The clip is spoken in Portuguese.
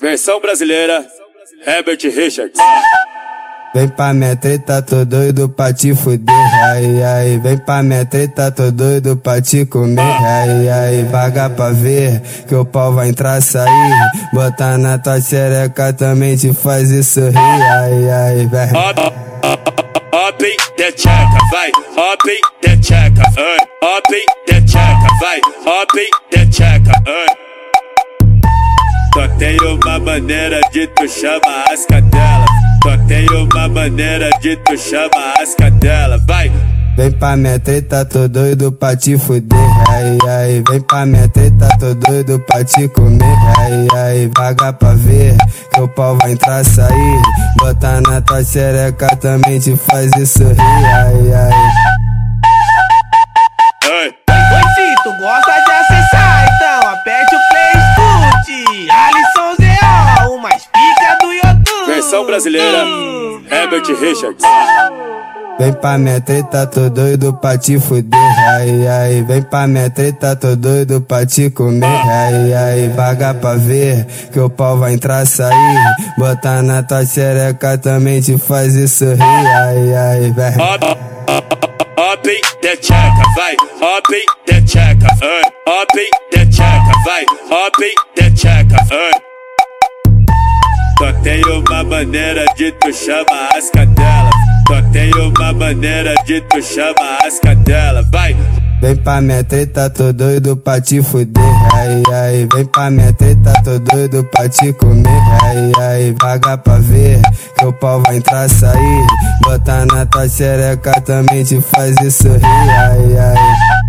Versão brasileira, Herbert Richards. Vem pra minha treta, tô doido pra te fuder, ai ai. Vem pra minha treta, tô doido pra te comer, ai ai. Vaga pra ver que o pau vai entrar, sair. Botar na tua xereca também te faz isso rir, ai ai, velho. Hop de tcheca, vai, hop de tcheca, hop de tcheca, vai, hop de tcheca, Só tenho uma maneira de tu chama as cadelas. Só tenho uma maneira de tu chama as cadelas, vai. Vem pra minha treta, tô doido pra te fuder, ai ai. Vem pra minha treta, tô doido pra te comer, ai ai. Vaga pra ver que o pau vai entrar, sair. Botar na tua xereca também te faz isso rir, ai ai. Herbert Richards. Vem pra minha treta, tô doido pra te fuder, ai ai. Vem pra minha treta, tô doido pra te comer, ai ai. Vaga pra ver que o pau vai entrar, sair. Botar na tua xereca também te faz isso rir, ai ai, velho. Hop de tcheca, vai, hop de tcheca, hop de tcheca, vai, hop de tcheca, Só tenho uma maneira de tu chama as cadelas. Só tenho uma maneira de tu chama as cadelas, vai. Vem pra minha treta, tô doido pra te fuder, ai ai. Vem pra minha treta, tô doido pra te comer, ai ai. Vaga pra ver que o pau vai entrar, sair. Botar na tua xereca também te faz isso rir, ai ai.